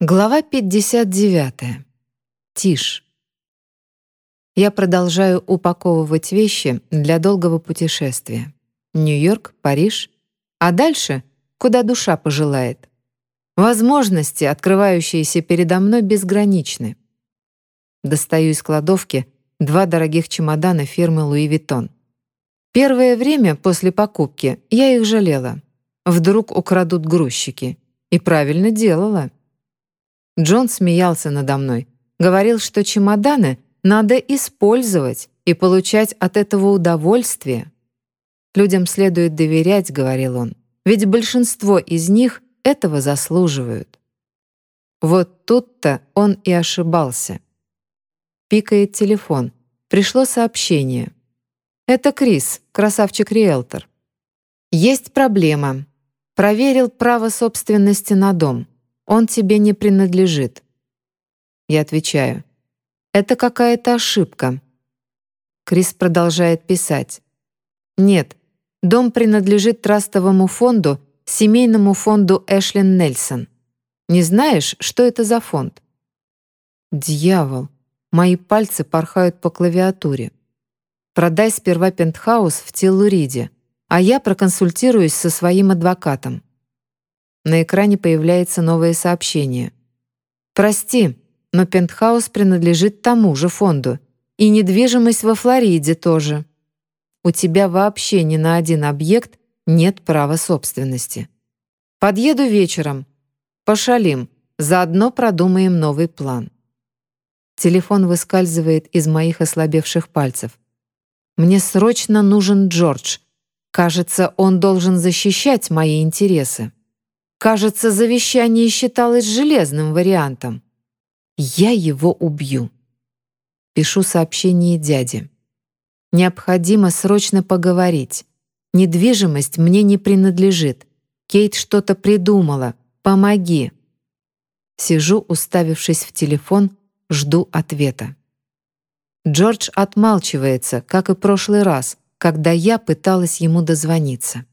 Глава 59. Тишь. Я продолжаю упаковывать вещи для долгого путешествия. Нью-Йорк, Париж, а дальше куда душа пожелает. Возможности, открывающиеся передо мной, безграничны. Достаю из кладовки два дорогих чемодана фирмы Louis Vuitton. Первое время после покупки я их жалела. Вдруг украдут грузчики. И правильно делала. Джон смеялся надо мной, говорил, что чемоданы надо использовать и получать от этого удовольствие. «Людям следует доверять», — говорил он, «ведь большинство из них этого заслуживают». Вот тут-то он и ошибался. Пикает телефон. Пришло сообщение. «Это Крис, красавчик-риэлтор. Есть проблема. Проверил право собственности на дом. Он тебе не принадлежит. Я отвечаю. Это какая-то ошибка. Крис продолжает писать. Нет, дом принадлежит трастовому фонду, семейному фонду Эшлин Нельсон. Не знаешь, что это за фонд? Дьявол, мои пальцы порхают по клавиатуре. Продай сперва пентхаус в Теллуриде, а я проконсультируюсь со своим адвокатом. На экране появляется новое сообщение. «Прости, но пентхаус принадлежит тому же фонду, и недвижимость во Флориде тоже. У тебя вообще ни на один объект нет права собственности. Подъеду вечером. Пошалим, заодно продумаем новый план». Телефон выскальзывает из моих ослабевших пальцев. «Мне срочно нужен Джордж. Кажется, он должен защищать мои интересы». Кажется, завещание считалось железным вариантом. Я его убью. Пишу сообщение дяде. Необходимо срочно поговорить. Недвижимость мне не принадлежит. Кейт что-то придумала. Помоги. Сижу, уставившись в телефон, жду ответа. Джордж отмалчивается, как и прошлый раз, когда я пыталась ему дозвониться.